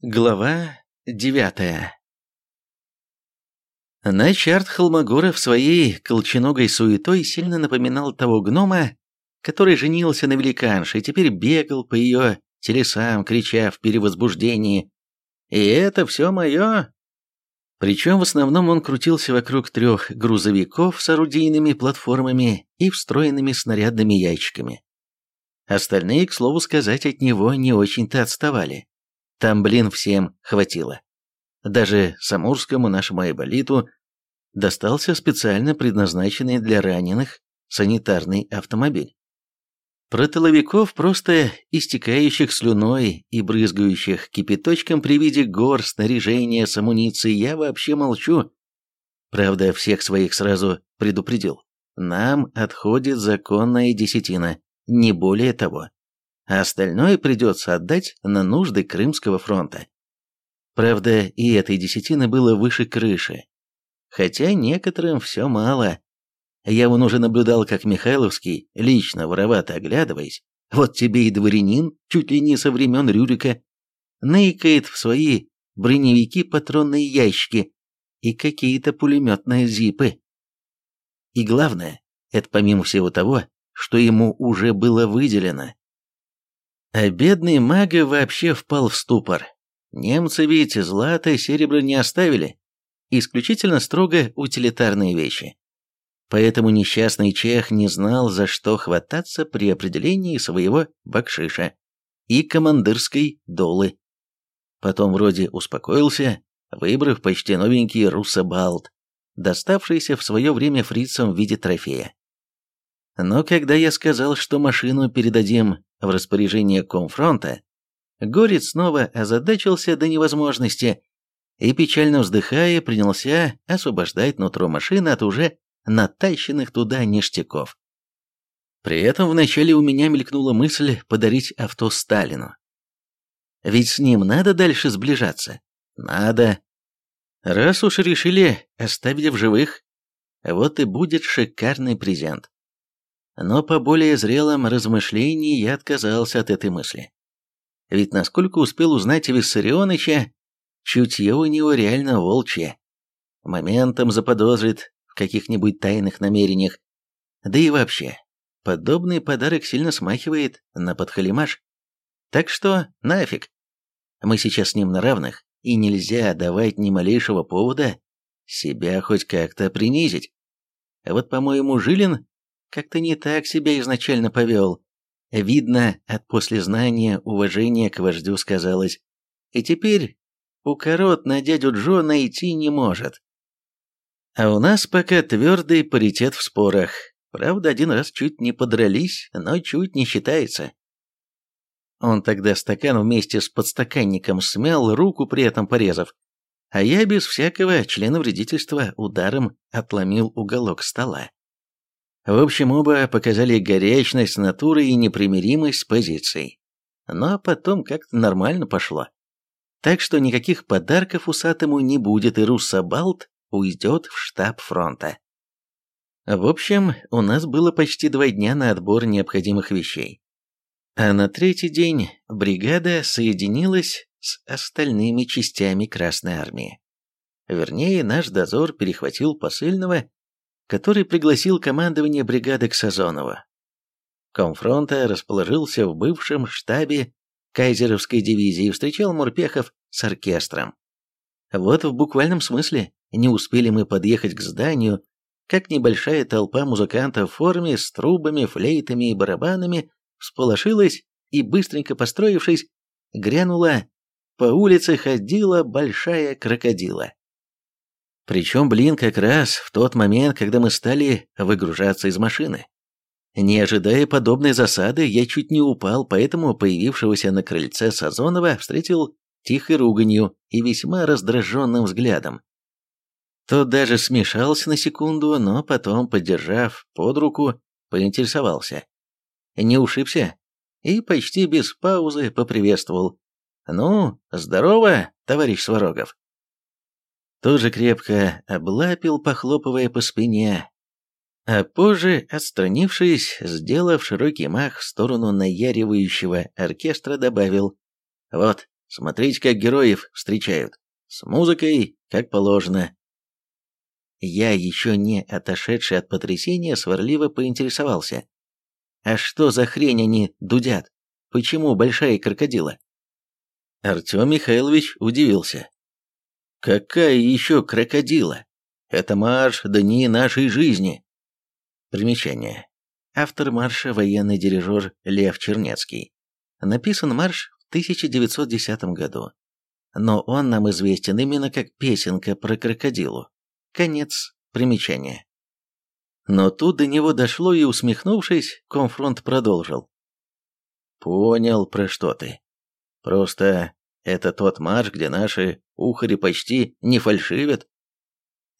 Глава девятая Начарт Холмогоров своей колченогой суетой сильно напоминал того гнома, который женился на великанше и теперь бегал по ее телесам, крича в перевозбуждении «И это все мое!». Причем в основном он крутился вокруг трех грузовиков с орудийными платформами и встроенными снарядными ящиками. Остальные, к слову сказать, от него не очень-то отставали. Там, блин, всем хватило. Даже самурскому нашему айболиту достался специально предназначенный для раненых санитарный автомобиль. Про тыловиков, просто истекающих слюной и брызгающих кипяточком при виде гор снаряжения с амуницией, я вообще молчу. Правда, всех своих сразу предупредил. Нам отходит законная десятина, не более того а остальное придется отдать на нужды Крымского фронта. Правда, и этой десятины было выше крыши. Хотя некоторым все мало. Я вон уже наблюдал, как Михайловский, лично воровато оглядываясь, вот тебе и дворянин, чуть ли не со времен Рюрика, ныкает в свои броневики патронные ящики и какие-то пулеметные зипы. И главное, это помимо всего того, что ему уже было выделено, а бедный мага вообще впал в ступор. Немцы ведь злато и серебро не оставили. Исключительно строго утилитарные вещи. Поэтому несчастный чех не знал, за что хвататься при определении своего бакшиша и командирской долы. Потом вроде успокоился, выбрав почти новенький руссобалт, доставшийся в свое время фрицам в виде трофея. Но когда я сказал, что машину передадим в распоряжение Комфронта, Горец снова озадачился до невозможности и, печально вздыхая, принялся освобождать нутро машины от уже натащенных туда ништяков. При этом вначале у меня мелькнула мысль подарить авто Сталину. Ведь с ним надо дальше сближаться. Надо. Раз уж решили оставить в живых, вот и будет шикарный презент но по более зрелым размышлениям я отказался от этой мысли. Ведь насколько успел узнать Виссарионыча, чутье у него реально волчье. Моментом заподозрит в каких-нибудь тайных намерениях. Да и вообще, подобный подарок сильно смахивает на подхалимаш. Так что нафиг. Мы сейчас с ним на равных, и нельзя давать ни малейшего повода себя хоть как-то принизить. А вот, по-моему, Жилин как-то не так себя изначально повел. Видно, от послезнания уважение к вождю сказалось. И теперь укорот на дядю Джо найти не может. А у нас пока твердый паритет в спорах. Правда, один раз чуть не подрались, но чуть не считается. Он тогда стакан вместе с подстаканником смял, руку при этом порезав. А я без всякого члена вредительства ударом отломил уголок стола. В общем, оба показали горячность натуры и непримиримость позиций. Но потом как-то нормально пошло. Так что никаких подарков усатому не будет, и Руссобалт уйдет в штаб фронта. В общем, у нас было почти два дня на отбор необходимых вещей. А на третий день бригада соединилась с остальными частями Красной Армии. Вернее, наш дозор перехватил посыльного который пригласил командование бригады к Сазонову. Комфронта расположился в бывшем штабе кайзеровской дивизии и встречал Мурпехов с оркестром. Вот в буквальном смысле не успели мы подъехать к зданию, как небольшая толпа музыкантов в форме с трубами, флейтами и барабанами всполошилась и, быстренько построившись, грянула. По улице ходила большая крокодила. Причем, блин, как раз в тот момент, когда мы стали выгружаться из машины. Не ожидая подобной засады, я чуть не упал, поэтому появившегося на крыльце Сазонова встретил тихой руганью и весьма раздраженным взглядом. Тот даже смешался на секунду, но потом, поддержав под руку, поинтересовался. Не ушибся? И почти без паузы поприветствовал. «Ну, здорово, товарищ Сварогов!» Тоже крепко облапил, похлопывая по спине, а позже, отстранившись, сделав широкий мах в сторону наяривающего оркестра, добавил «Вот, Смотрите, как героев встречают. С музыкой, как положено. Я, еще не отошедший от потрясения, сварливо поинтересовался. А что за хрень они дудят? Почему большая крокодила? Артем Михайлович удивился. Какая еще крокодила? Это марш дни нашей жизни. Примечание. Автор марша военный дирижер Лев Чернецкий. Написан марш в 1910 году. Но он нам известен именно как песенка про крокодилу. Конец примечания. Но тут до него дошло и, усмехнувшись, конфронт продолжил. «Понял, про что ты. Просто это тот марш, где наши ухари почти не фальшивят».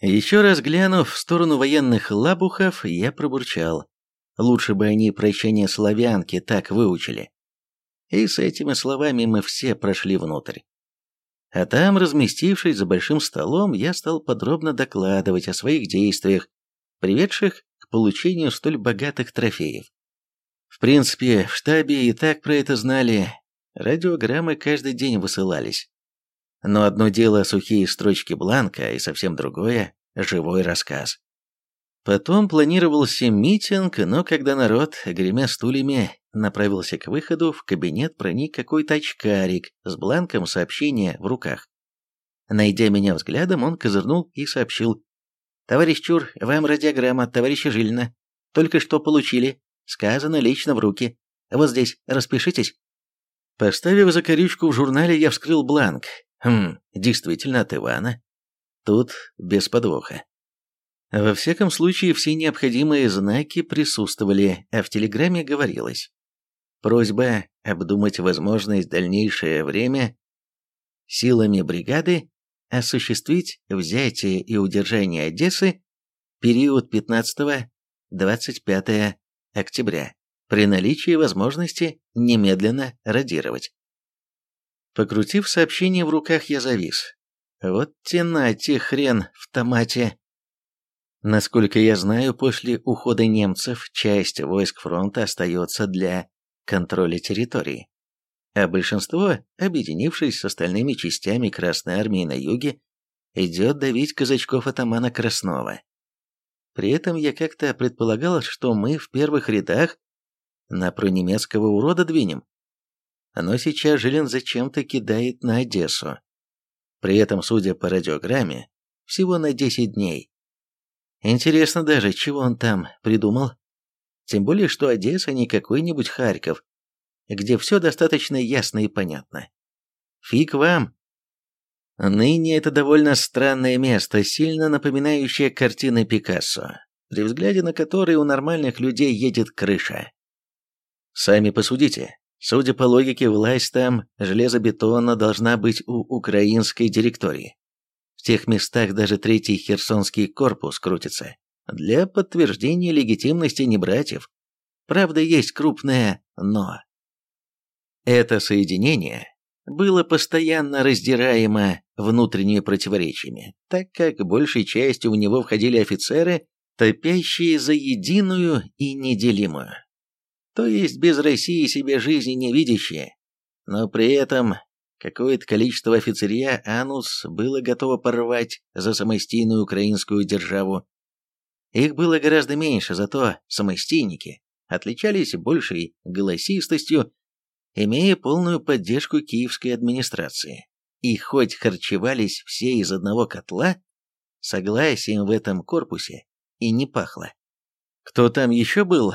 Еще раз глянув в сторону военных лабухов, я пробурчал. Лучше бы они прощение славянки так выучили. И с этими словами мы все прошли внутрь. А там, разместившись за большим столом, я стал подробно докладывать о своих действиях, приведших к получению столь богатых трофеев. В принципе, в штабе и так про это знали, радиограммы каждый день высылались. Но одно дело сухие строчки бланка, и совсем другое – живой рассказ. Потом планировался митинг, но когда народ, гремя стульями, направился к выходу, в кабинет проник какой-то очкарик с бланком сообщения в руках. Найдя меня взглядом, он козырнул и сообщил. «Товарищ Чур, вам радиограмма от товарища Жилина. Только что получили. Сказано лично в руки. Вот здесь, распишитесь». Поставив закорючку в журнале, я вскрыл бланк. Хм, действительно от Ивана. Тут без подвоха. Во всяком случае, все необходимые знаки присутствовали, а в телеграмме говорилось. Просьба обдумать возможность дальнейшее время силами бригады осуществить взятие и удержание Одессы период 15-25 октября при наличии возможности немедленно радировать. Покрутив сообщение в руках, я завис. Вот тенати хрен в томате. Насколько я знаю, после ухода немцев часть войск фронта остается для контроля территории, а большинство, объединившись с остальными частями Красной Армии на юге, идет давить казачков атамана Краснова. При этом я как-то предполагал, что мы в первых рядах на пронемецкого урода двинем. Но сейчас Жилин зачем-то кидает на Одессу. При этом, судя по радиограмме, всего на 10 дней. Интересно даже, чего он там придумал. Тем более, что Одесса не какой-нибудь Харьков, где все достаточно ясно и понятно. Фиг вам. Ныне это довольно странное место, сильно напоминающее картины Пикассо, при взгляде на которые у нормальных людей едет крыша. Сами посудите. Судя по логике, власть там железобетонно должна быть у украинской директории. В тех местах даже третий Херсонский корпус крутится. Для подтверждения легитимности не братьев. Правда, есть крупное «но». Это соединение было постоянно раздираемо внутренними противоречиями, так как большей частью в него входили офицеры, топящие за единую и неделимую. То есть без России себе жизни не видящие, но при этом Какое-то количество офицерия Анус было готово порвать за самостийную украинскую державу. Их было гораздо меньше, зато самостийники отличались большей голосистостью, имея полную поддержку киевской администрации. И хоть харчевались все из одного котла, согласием в этом корпусе и не пахло. Кто там еще был?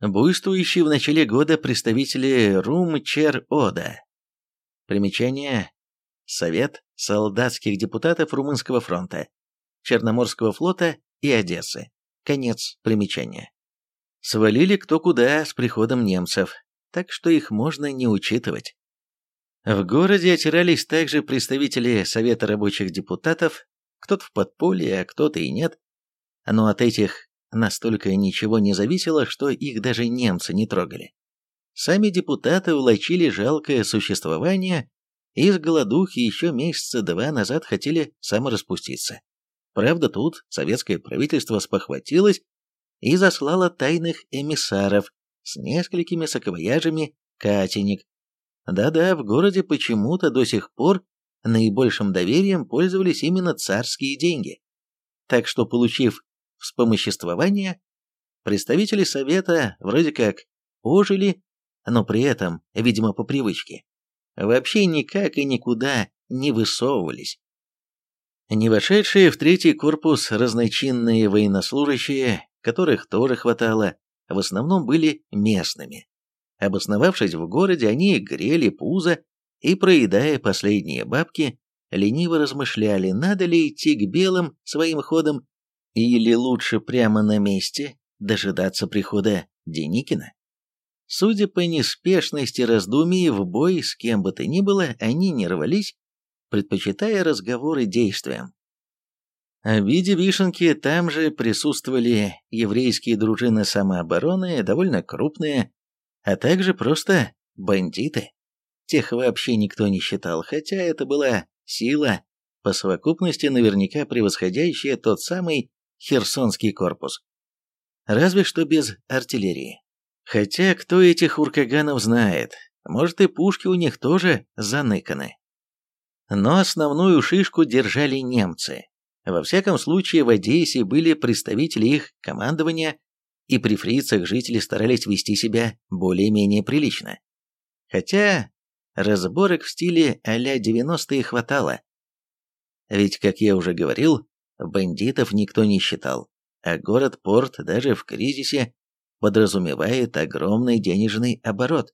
Буйствующие в начале года представители Румчер-Ода, Примечание. Совет солдатских депутатов Румынского фронта, Черноморского флота и Одессы. Конец примечания. Свалили кто куда с приходом немцев, так что их можно не учитывать. В городе отирались также представители Совета рабочих депутатов, кто-то в подполье, а кто-то и нет. Но от этих настолько ничего не зависело, что их даже немцы не трогали. Сами депутаты улочили жалкое существование и с голодухи еще месяца два назад хотели самораспуститься. Правда, тут советское правительство спохватилось и заслало тайных эмиссаров с несколькими саквояжами катеник, Да-да, в городе почему-то до сих пор наибольшим доверием пользовались именно царские деньги. Так что, получив вспомоществование, представители совета вроде как ожили, но при этом, видимо, по привычке, вообще никак и никуда не высовывались. Не вошедшие в третий корпус разночинные военнослужащие, которых тоже хватало, в основном были местными. Обосновавшись в городе, они грели пузо и, проедая последние бабки, лениво размышляли, надо ли идти к белым своим ходом или лучше прямо на месте дожидаться прихода Деникина. Судя по неспешности раздумий, в бой с кем бы то ни было они не рвались, предпочитая разговоры действиям. В виде вишенки там же присутствовали еврейские дружины самообороны, довольно крупные, а также просто бандиты. Тех вообще никто не считал, хотя это была сила, по совокупности наверняка превосходящая тот самый Херсонский корпус. Разве что без артиллерии. Хотя кто этих уркаганов знает, может и пушки у них тоже заныканы. Но основную шишку держали немцы. Во всяком случае, в Одессе были представители их командования, и при фрицах жители старались вести себя более-менее прилично. Хотя разборок в стиле а-ля 90-е хватало. Ведь, как я уже говорил, бандитов никто не считал, а город-порт даже в кризисе подразумевает огромный денежный оборот.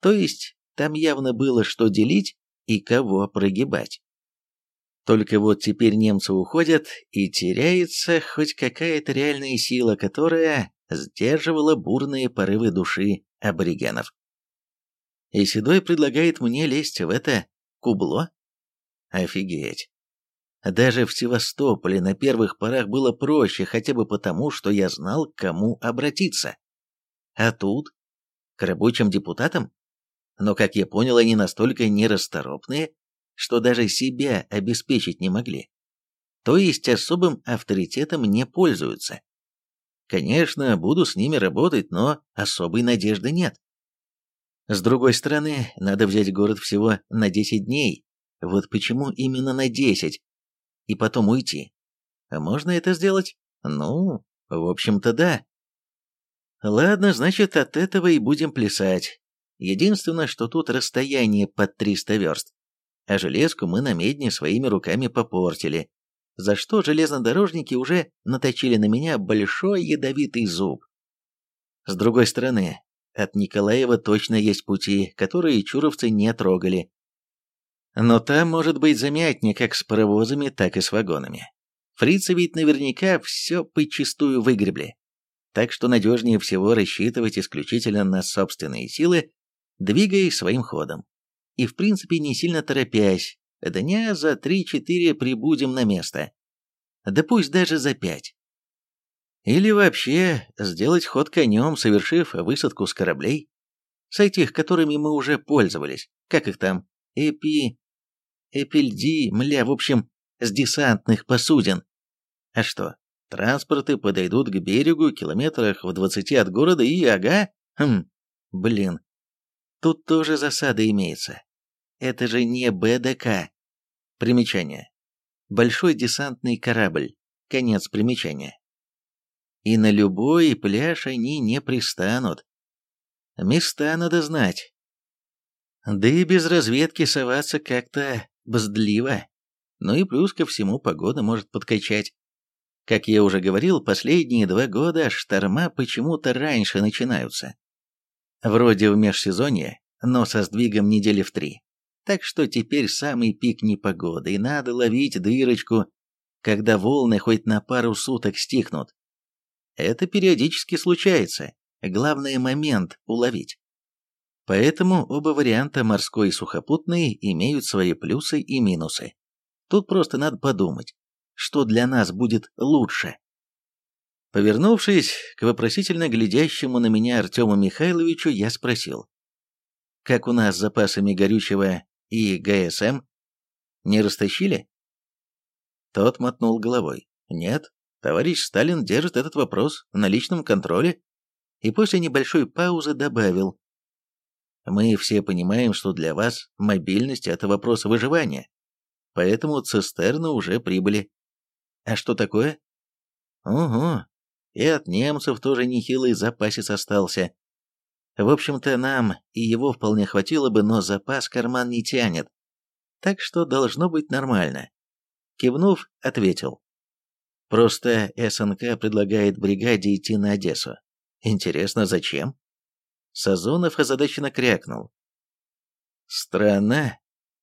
То есть там явно было что делить и кого прогибать. Только вот теперь немцы уходят, и теряется хоть какая-то реальная сила, которая сдерживала бурные порывы души аборигенов. И Седой предлагает мне лезть в это кубло? Офигеть. Даже в Севастополе на первых порах было проще, хотя бы потому, что я знал, к кому обратиться. А тут? К рабочим депутатам? Но, как я понял, они настолько нерасторопные, что даже себя обеспечить не могли. То есть особым авторитетом не пользуются. Конечно, буду с ними работать, но особой надежды нет. С другой стороны, надо взять город всего на 10 дней. Вот почему именно на 10? И потом уйти. Можно это сделать? Ну, в общем-то, да. Ладно, значит, от этого и будем плясать. Единственное, что тут расстояние под 300 верст. А железку мы на медне своими руками попортили за что железнодорожники уже наточили на меня большой ядовитый зуб. С другой стороны, от Николаева точно есть пути, которые чуровцы не трогали. Но там может быть замятнее как с паровозами, так и с вагонами. Фрицы ведь наверняка все подчистую выгребли. Так что надежнее всего рассчитывать исключительно на собственные силы, двигаясь своим ходом. И в принципе не сильно торопясь, Дня за три-четыре прибудем на место. Да пусть даже за пять. Или вообще сделать ход конем, совершив высадку с кораблей. С этих, которыми мы уже пользовались. Как их там? Эпи... Эпильди, мля, в общем, с десантных посудин. А что, транспорты подойдут к берегу километрах в двадцати от города и ага, хм, блин. Тут тоже засада имеется. Это же не БДК. Примечание. Большой десантный корабль. Конец примечания. И на любой пляж они не пристанут. Места надо знать. Да и без разведки соваться как-то бздливо. Ну и плюс ко всему погода может подкачать. Как я уже говорил, последние два года шторма почему-то раньше начинаются. Вроде в межсезонье, но со сдвигом недели в три. Так что теперь самый пик непогоды, и надо ловить дырочку, когда волны хоть на пару суток стихнут. Это периодически случается, главный момент уловить. Поэтому оба варианта, морской и сухопутный, имеют свои плюсы и минусы. Тут просто надо подумать, что для нас будет лучше. Повернувшись к вопросительно глядящему на меня Артему Михайловичу, я спросил. Как у нас с запасами горючего и ГСМ не растащили? Тот мотнул головой. Нет, товарищ Сталин держит этот вопрос на личном контроле и после небольшой паузы добавил. Мы все понимаем, что для вас мобильность – это вопрос выживания. Поэтому цистерны уже прибыли. А что такое? Угу. И от немцев тоже нехилый запасец остался. В общем-то, нам и его вполне хватило бы, но запас карман не тянет. Так что должно быть нормально. Кивнув, ответил. Просто СНК предлагает бригаде идти на Одессу. Интересно, зачем? Сазонов озадаченно крякнул. Странно.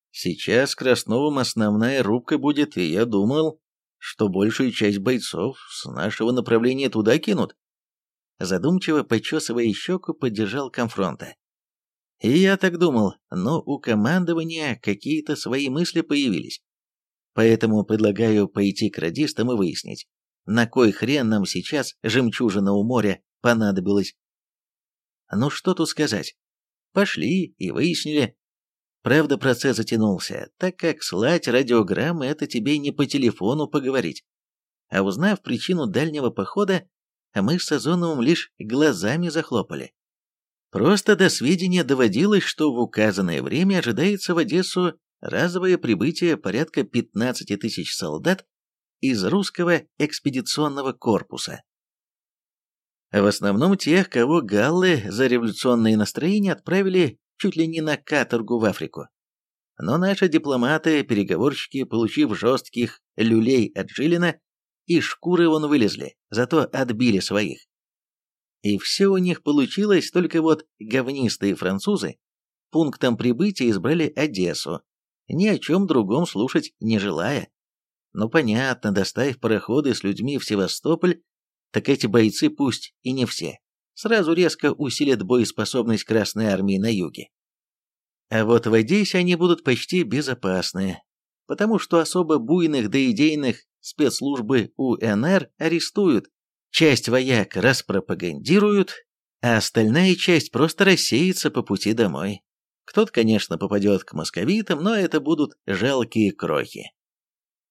Сейчас Красновым основная рубка будет, и я думал, что большую часть бойцов с нашего направления туда кинут. Задумчиво, почесывая щеку, поддержал конфронта. И я так думал, но у командования какие-то свои мысли появились. Поэтому предлагаю пойти к радистам и выяснить, на кой хрен нам сейчас жемчужина у моря понадобилась. Ну что тут сказать? Пошли и выяснили. Правда, процесс затянулся, так как слать радиограммы – это тебе не по телефону поговорить. А узнав причину дальнего похода, мы с Сазоновым лишь глазами захлопали. Просто до сведения доводилось, что в указанное время ожидается в Одессу разовое прибытие порядка 15 тысяч солдат из русского экспедиционного корпуса. В основном тех, кого галлы за революционные настроения отправили чуть ли не на каторгу в Африку. Но наши дипломаты, переговорщики, получив жестких люлей от Жилина, и шкуры вон вылезли, зато отбили своих. И все у них получилось, только вот говнистые французы пунктом прибытия избрали Одессу, ни о чем другом слушать не желая. Ну понятно, доставив пароходы с людьми в Севастополь, так эти бойцы пусть и не все, сразу резко усилят боеспособность Красной Армии на юге. А вот в Одессе они будут почти безопасны, потому что особо буйных да идейных спецслужбы УНР арестуют, часть вояк распропагандируют, а остальная часть просто рассеется по пути домой. Кто-то, конечно, попадет к московитам, но это будут жалкие крохи.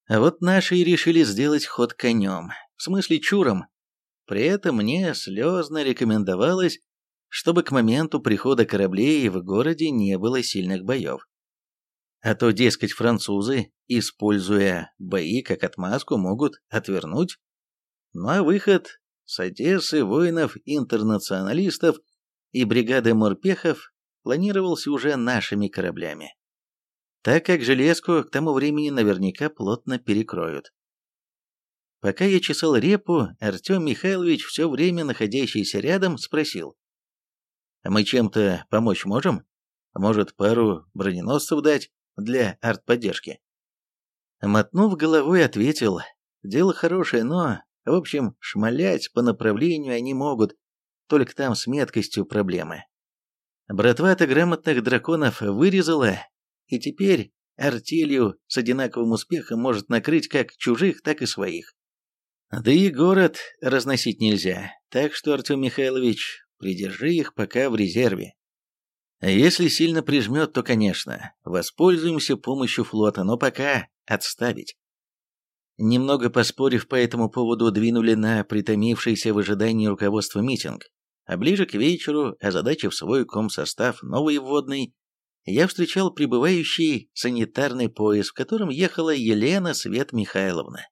А вот наши решили сделать ход конем, в смысле чуром. При этом мне слезно рекомендовалось, чтобы к моменту прихода кораблей в городе не было сильных боев. А то, дескать, французы, используя бои как отмазку, могут отвернуть. Ну а выход с Одессы воинов-интернационалистов и бригады морпехов планировался уже нашими кораблями, так как железку к тому времени наверняка плотно перекроют. Пока я чесал репу, Артем Михайлович, все время находящийся рядом, спросил. «А мы чем-то помочь можем? Может, пару броненосцев дать для артподдержки?» Мотнув головой, ответил. «Дело хорошее, но, в общем, шмалять по направлению они могут, только там с меткостью проблемы. Братва-то грамотных драконов вырезала, и теперь артелью с одинаковым успехом может накрыть как чужих, так и своих. Да и город разносить нельзя, так что, Артем Михайлович, придержи их пока в резерве. Если сильно прижмет, то, конечно, воспользуемся помощью флота, но пока отставить. Немного поспорив по этому поводу, двинули на притомившийся в ожидании руководства митинг, а ближе к вечеру, озадачив свой комсостав новый вводный, я встречал прибывающий санитарный поезд, в котором ехала Елена Свет Михайловна.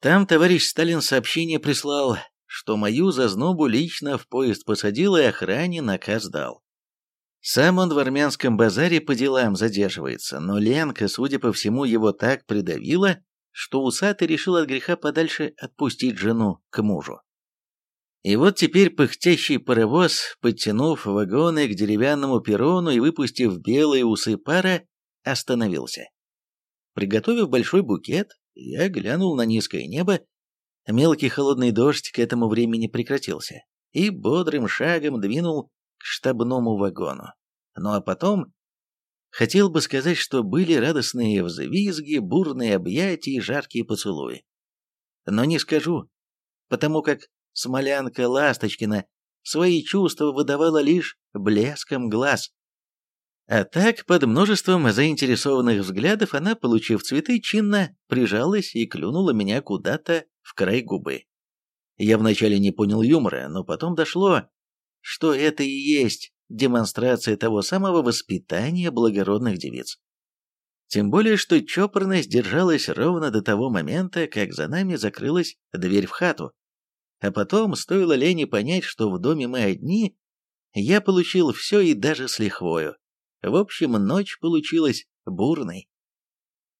Там товарищ Сталин сообщение прислал, что мою зазнобу лично в поезд посадил и охране наказ дал. Сам он в армянском базаре по делам задерживается, но Ленка, судя по всему, его так придавила, что усатый решил от греха подальше отпустить жену к мужу. И вот теперь пыхтящий паровоз, подтянув вагоны к деревянному перрону и выпустив белые усы пара, остановился. Приготовив большой букет, я глянул на низкое небо. Мелкий холодный дождь к этому времени прекратился и бодрым шагом двинул к штабному вагону. Ну а потом... Хотел бы сказать, что были радостные взвизги, бурные объятия и жаркие поцелуи. Но не скажу, потому как Смолянка Ласточкина свои чувства выдавала лишь блеском глаз. А так, под множеством заинтересованных взглядов, она, получив цветы, чинно прижалась и клюнула меня куда-то в край губы. Я вначале не понял юмора, но потом дошло, что это и есть демонстрация того самого воспитания благородных девиц. Тем более, что чопорность держалась ровно до того момента, как за нами закрылась дверь в хату. А потом, стоило Лене понять, что в доме мы одни, я получил все и даже с лихвою. В общем, ночь получилась бурной.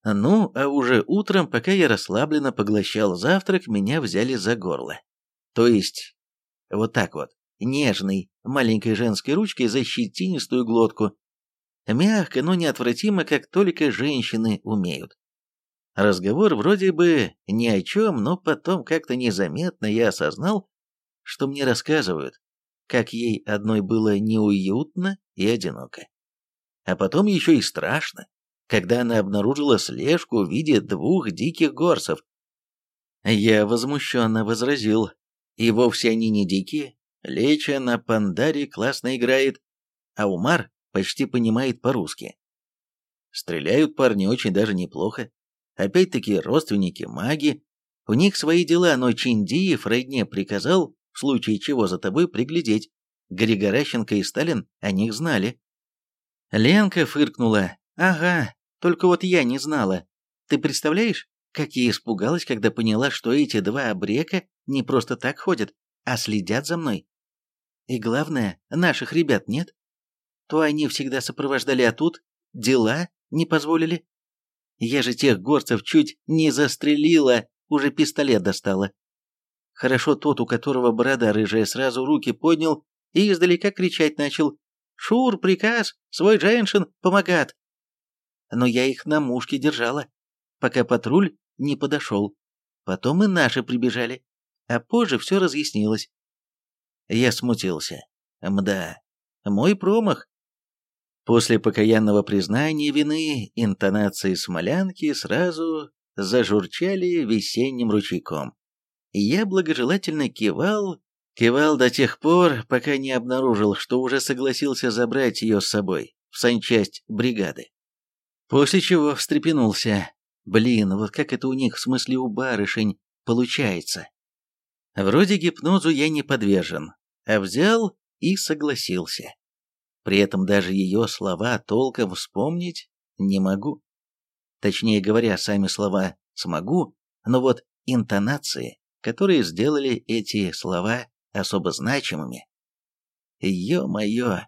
Ну, а уже утром, пока я расслабленно поглощал завтрак, меня взяли за горло. То есть, вот так вот, нежной, маленькой женской ручкой за щетинистую глотку. Мягко, но неотвратимо, как только женщины умеют. Разговор вроде бы ни о чем, но потом как-то незаметно я осознал, что мне рассказывают, как ей одной было неуютно и одиноко. А потом еще и страшно когда она обнаружила слежку в виде двух диких горсов. Я возмущенно возразил, и вовсе они не дикие, Леча на пандаре классно играет, а Умар почти понимает по-русски. Стреляют парни очень даже неплохо. Опять-таки родственники маги, у них свои дела, но Чиндиев родне приказал, в случае чего за тобой приглядеть. Григоращенко и Сталин о них знали. Ленка фыркнула. «Ага, только вот я не знала. Ты представляешь, как я испугалась, когда поняла, что эти два обрека не просто так ходят, а следят за мной. И главное, наших ребят нет. То они всегда сопровождали, а тут дела не позволили. Я же тех горцев чуть не застрелила, уже пистолет достала. Хорошо тот, у которого борода рыжая, сразу руки поднял и издалека кричать начал. «Шур, приказ! Свой женщин помогат!» но я их на мушке держала, пока патруль не подошел. Потом и наши прибежали, а позже все разъяснилось. Я смутился. Мда, мой промах. После покаянного признания вины интонации смолянки сразу зажурчали весенним ручейком. Я благожелательно кивал, кивал до тех пор, пока не обнаружил, что уже согласился забрать ее с собой в санчасть бригады. После чего встрепенулся. Блин, вот как это у них, в смысле у барышень, получается. Вроде гипнозу я не подвержен, а взял и согласился. При этом даже ее слова толком вспомнить не могу. Точнее говоря, сами слова смогу, но вот интонации, которые сделали эти слова особо значимыми. Ё-моё!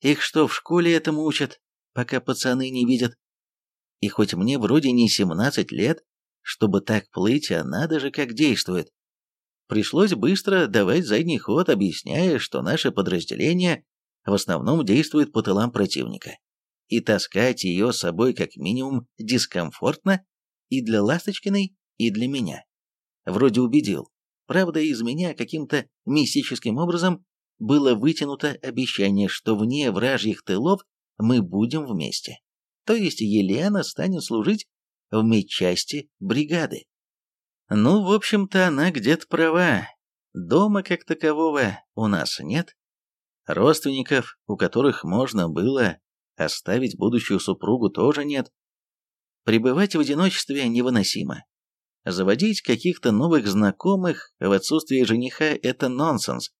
Их что, в школе этому учат? пока пацаны не видят. И хоть мне вроде не 17 лет, чтобы так плыть, а надо же как действует. Пришлось быстро давать задний ход, объясняя, что наше подразделение в основном действует по тылам противника. И таскать ее с собой как минимум дискомфортно и для Ласточкиной, и для меня. Вроде убедил. Правда, из меня каким-то мистическим образом было вытянуто обещание, что вне вражьих тылов мы будем вместе. То есть Елена станет служить в медчасти бригады. Ну, в общем-то, она где-то права. Дома как такового у нас нет. Родственников, у которых можно было оставить будущую супругу, тоже нет. Пребывать в одиночестве невыносимо. Заводить каких-то новых знакомых в отсутствие жениха – это нонсенс.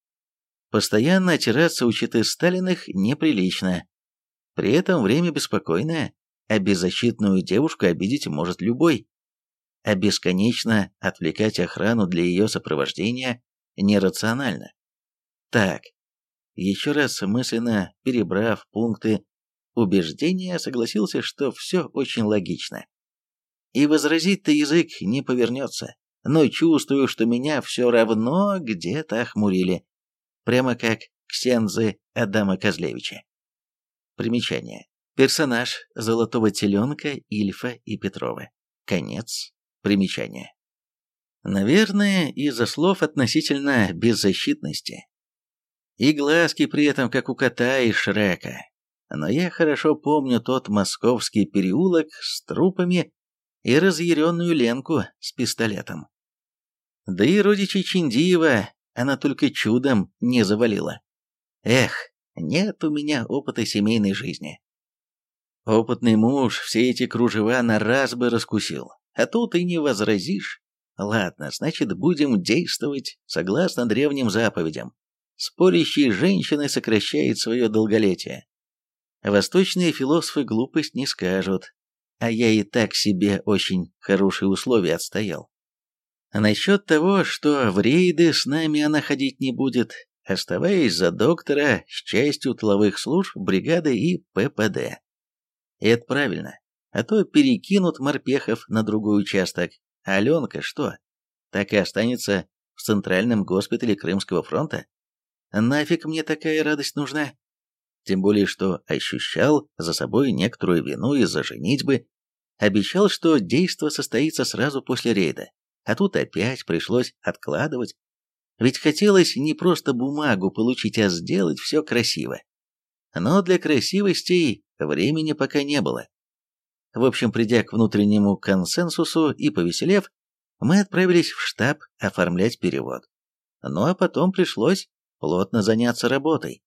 Постоянно отираться у читы Сталиных неприлично. При этом время беспокойное, а беззащитную девушку обидеть может любой. А бесконечно отвлекать охрану для ее сопровождения нерационально. Так, еще раз мысленно перебрав пункты убеждения, согласился, что все очень логично. И возразить-то язык не повернется, но чувствую, что меня все равно где-то охмурили, прямо как ксензы Адама Козлевича. Примечание. Персонаж «Золотого теленка» Ильфа и Петрова. Конец примечания. Наверное, из-за слов относительно беззащитности. И глазки при этом, как у кота и Шрека. Но я хорошо помню тот московский переулок с трупами и разъяренную Ленку с пистолетом. Да и родичей Чиндиева она только чудом не завалила. Эх, нет у меня опыта семейной жизни. Опытный муж все эти кружева на раз бы раскусил, а тут и не возразишь. Ладно, значит, будем действовать согласно древним заповедям. спорящей женщины сокращает свое долголетие. Восточные философы глупость не скажут, а я и так себе очень хорошие условия отстоял. Насчет того, что в рейды с нами она ходить не будет, оставаясь за доктора с частью тыловых служб бригады и ППД. Это правильно, а то перекинут морпехов на другой участок, а Аленка что, так и останется в центральном госпитале Крымского фронта? Нафиг мне такая радость нужна? Тем более, что ощущал за собой некоторую вину из-за женитьбы, обещал, что действо состоится сразу после рейда, а тут опять пришлось откладывать. Ведь хотелось не просто бумагу получить, а сделать все красиво. Но для красивостей времени пока не было. В общем, придя к внутреннему консенсусу и повеселев, мы отправились в штаб оформлять перевод. Ну а потом пришлось плотно заняться работой.